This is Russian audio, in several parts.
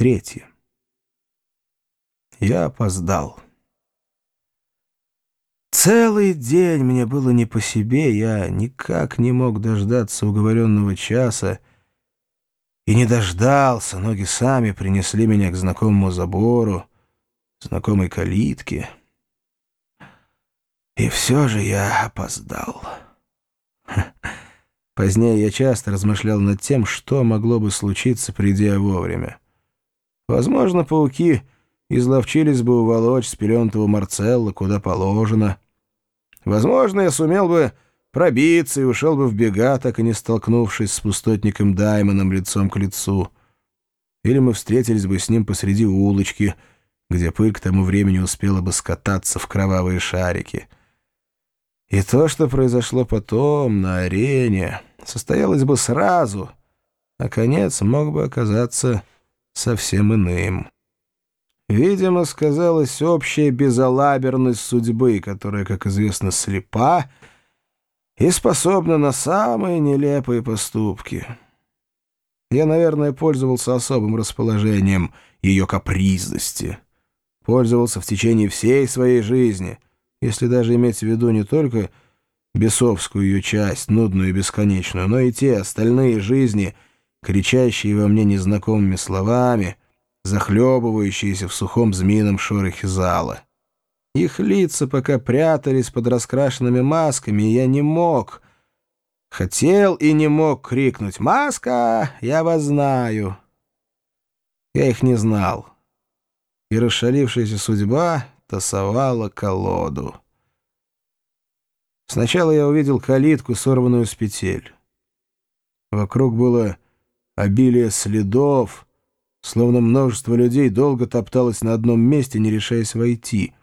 Третье. Я опоздал. Целый день мне было не по себе, я никак не мог дождаться уговоренного часа, и не дождался, ноги сами принесли меня к знакомому забору, знакомой калитке. И все же я опоздал. Позднее я часто размышлял над тем, что могло бы случиться, придя вовремя. Возможно, пауки изловчились бы уволочь с пелентого Марцелла куда положено. Возможно, я сумел бы пробиться и ушел бы в бега, так и не столкнувшись с пустотником Даймоном лицом к лицу. Или мы встретились бы с ним посреди улочки, где пыль к тому времени успела бы скататься в кровавые шарики. И то, что произошло потом на арене, состоялось бы сразу, а конец мог бы оказаться совсем иным. Видимо, сказалась общая безалаберность судьбы, которая, как известно, слепа и способна на самые нелепые поступки. Я, наверное, пользовался особым расположением ее капризности. Пользовался в течение всей своей жизни, если даже иметь в виду не только бесовскую ее часть, нудную и бесконечную, но и те остальные жизни, кричащие во мне незнакомыми словами — захлебывающиеся в сухом змеином шорохе зала. Их лица пока прятались под раскрашенными масками, и я не мог, хотел и не мог крикнуть «Маска! Я вас знаю!» Я их не знал, и расшалившаяся судьба тасовала колоду. Сначала я увидел калитку, сорванную с петель. Вокруг было обилие следов, словно множество людей долго топталось на одном месте, не решаясь войти.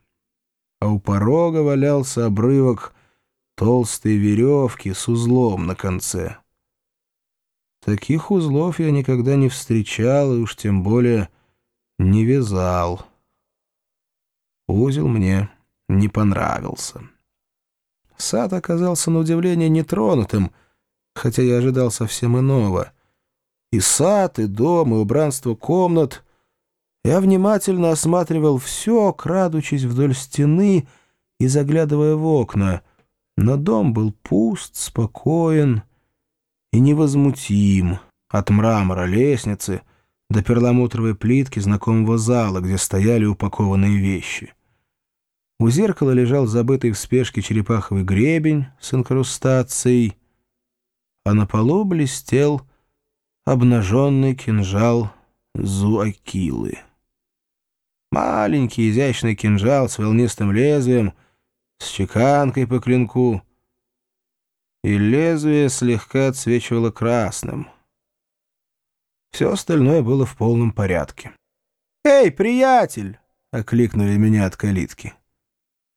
А у порога валялся обрывок толстой веревки с узлом на конце. Таких узлов я никогда не встречал и уж тем более не вязал. Узел мне не понравился. Сад оказался на удивление нетронутым, хотя я ожидал совсем иного — и сад, и дом, и убранство комнат. Я внимательно осматривал все, крадучись вдоль стены и заглядывая в окна. Но дом был пуст, спокоен и невозмутим от мрамора лестницы до перламутровой плитки знакомого зала, где стояли упакованные вещи. У зеркала лежал забытый в спешке черепаховый гребень с инкрустацией, а на полу блестел обнаженный кинжал Зуакилы. Маленький изящный кинжал с волнистым лезвием, с чеканкой по клинку, и лезвие слегка отсвечивало красным. Все остальное было в полном порядке. «Эй, приятель!» — окликнули меня от калитки.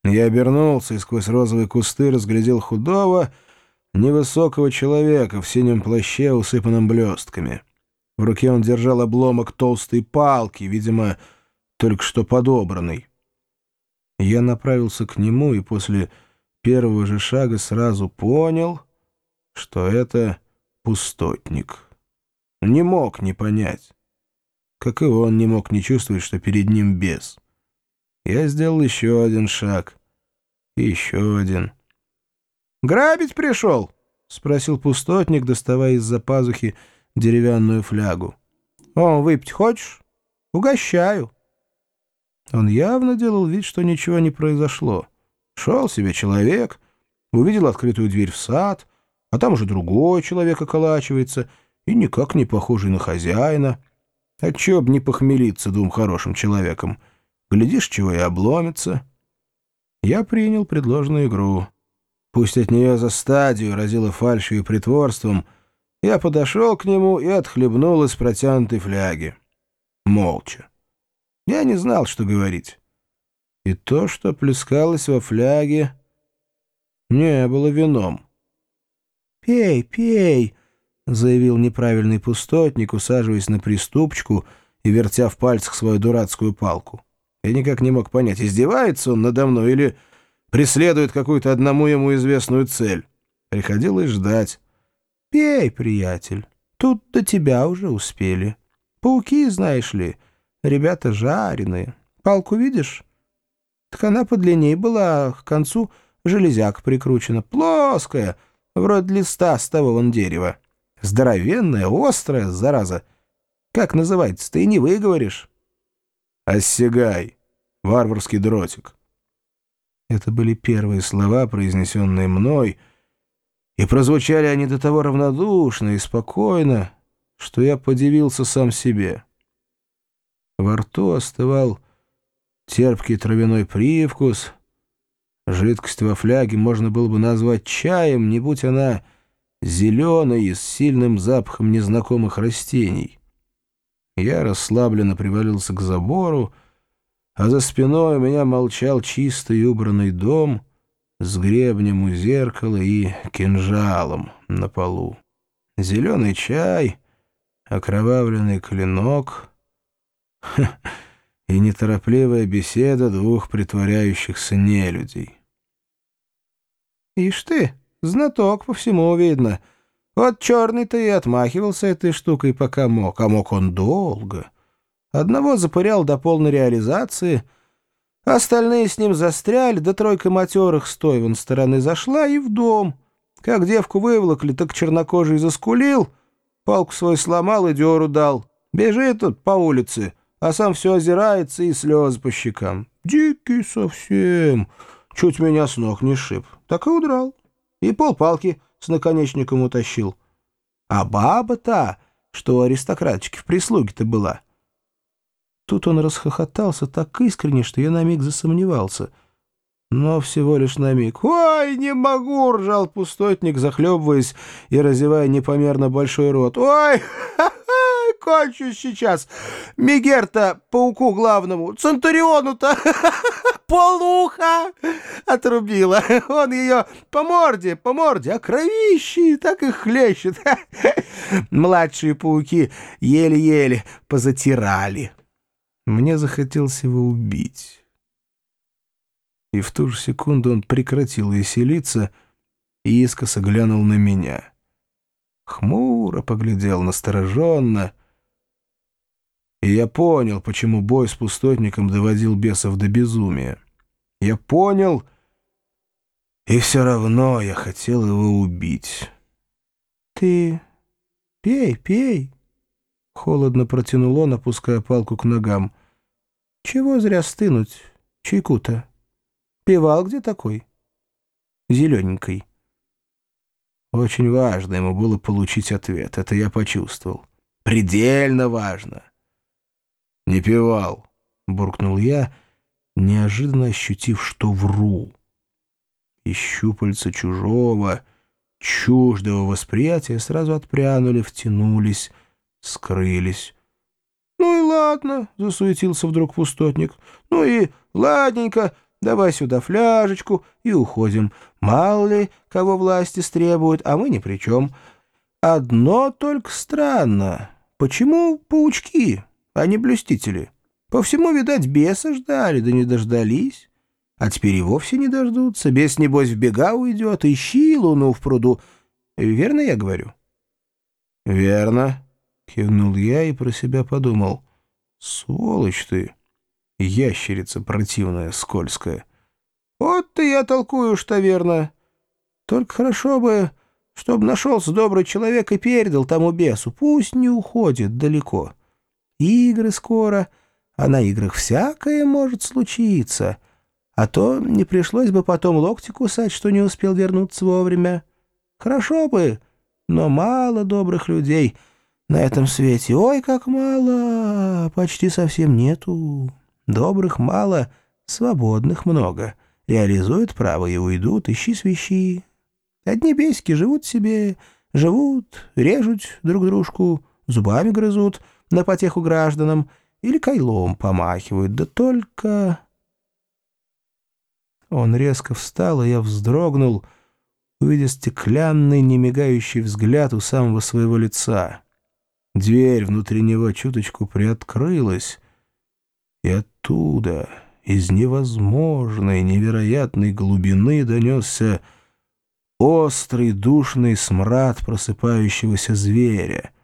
Я обернулся и сквозь розовые кусты разглядел худого, невысокого человека в синем плаще, усыпанном блестками. В руке он держал обломок толстой палки, видимо, только что подобранный. Я направился к нему и после первого же шага сразу понял, что это пустотник. Не мог не понять. Как и он не мог не чувствовать, что перед ним бес. Я сделал еще один шаг. И еще один. «Грабить пришел?» — спросил пустотник, доставая из-за пазухи деревянную флягу. «О, выпить хочешь? Угощаю». Он явно делал вид, что ничего не произошло. Шел себе человек, увидел открытую дверь в сад, а там уже другой человек околачивается и никак не похожий на хозяина. Отчего б не похмелиться двум хорошим человеком? Глядишь, чего и обломится. Я принял предложенную игру. Пусть от нее за стадию разило фальшью и притворством, я подошел к нему и отхлебнул из протянутой фляги. Молча. Я не знал, что говорить. И то, что плескалось во фляге, не было вином. «Пей, пей!» — заявил неправильный пустотник, усаживаясь на приступчку и вертя в пальцах свою дурацкую палку. Я никак не мог понять, издевается он надо мной или преследует какую-то одному ему известную цель. Приходилось ждать. «Пей, приятель, тут до тебя уже успели. Пауки, знаешь ли, ребята жареные. Палку видишь? Так она подлинней была, а к концу железяк прикручена. Плоская, вроде листа с того вон дерева. Здоровенная, острая, зараза. Как называется, ты не выговоришь. «Оссягай, варварский дротик». Это были первые слова, произнесенные мной, и прозвучали они до того равнодушно и спокойно, что я подивился сам себе. Во рту остывал терпкий травяной привкус. Жидкость во фляге можно было бы назвать чаем, не будь она зеленой и с сильным запахом незнакомых растений. Я расслабленно привалился к забору, а за спиной у меня молчал чистый убранный дом с гребнем у зеркала и кинжалом на полу. Зеленый чай, окровавленный клинок и неторопливая беседа двух притворяющихся нелюдей. «Ишь ты, знаток по всему видно», вот черный-то и отмахивался этой штукой, пока мог, а мог он долго. Одного запырял до полной реализации, остальные с ним застряли, да тройка матерых с той вон стороны зашла и в дом. Как девку выволокли, так чернокожий заскулил, палку свою сломал и дёру дал. Бежит тут по улице, а сам все озирается и слезы по щекам. Дикий совсем, чуть меня с ног не шиб. Так и удрал. И полпалки с наконечником утащил. А баба-то, что у аристократочки в прислуге-то была. Тут он расхохотался так искренне, что я на миг засомневался. Но всего лишь на миг. «Ой, не могу!» — ржал пустотник, захлебываясь и разевая непомерно большой рот. «Ой, кончу сейчас! Мегерта, пауку главному, Центуриону-то полуха отрубила. Он ее по морде, по морде, а кровищи так и хлещет. Младшие пауки еле-еле позатирали. Мне захотелось его убить. И в ту же секунду он прекратил веселиться и искоса глянул на меня. Хмуро поглядел настороженно — и я понял, почему бой с пустотником доводил бесов до безумия. Я понял, и все равно я хотел его убить. «Ты пей, пей!» — холодно протянул он, опуская палку к ногам. «Чего зря стынуть, чайку-то? Пивал где такой?» «Зелененький». Очень важно ему было получить ответ, это я почувствовал. Предельно важно. «Не пивал», — буркнул я, неожиданно ощутив, что вру. И щупальца чужого, чуждого восприятия сразу отпрянули, втянулись, скрылись. «Ну и ладно», — засуетился вдруг пустотник. «Ну и ладненько, давай сюда фляжечку и уходим. Мало ли, кого власти стребуют, а мы ни при чем. Одно только странно. Почему паучки?» а не блюстители. По всему, видать, беса ждали, да не дождались. А теперь и вовсе не дождутся. Бес, небось, в бега уйдет, ищи луну в пруду. Верно я говорю? — Верно, — кивнул я и про себя подумал. — Сволочь ты, ящерица противная, скользкая. Вот ты я толкую, что верно. Только хорошо бы, чтобы нашелся добрый человек и передал тому бесу. Пусть не уходит далеко. — Игры скоро, а на играх всякое может случиться. А то не пришлось бы потом локти кусать, что не успел вернуться вовремя. Хорошо бы, но мало добрых людей на этом свете. Ой, как мало, почти совсем нету. Добрых мало, свободных много. Реализуют право и уйдут, ищи свищи. Одни бесики живут себе, живут, режут друг дружку, зубами грызут — на потеху гражданам или кайлом помахивают, да только...» Он резко встал, и я вздрогнул, увидя стеклянный, немигающий взгляд у самого своего лица. Дверь внутри него чуточку приоткрылась, и оттуда, из невозможной, невероятной глубины, донесся острый душный смрад просыпающегося зверя —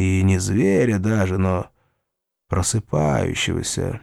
и не зверя даже, но просыпающегося.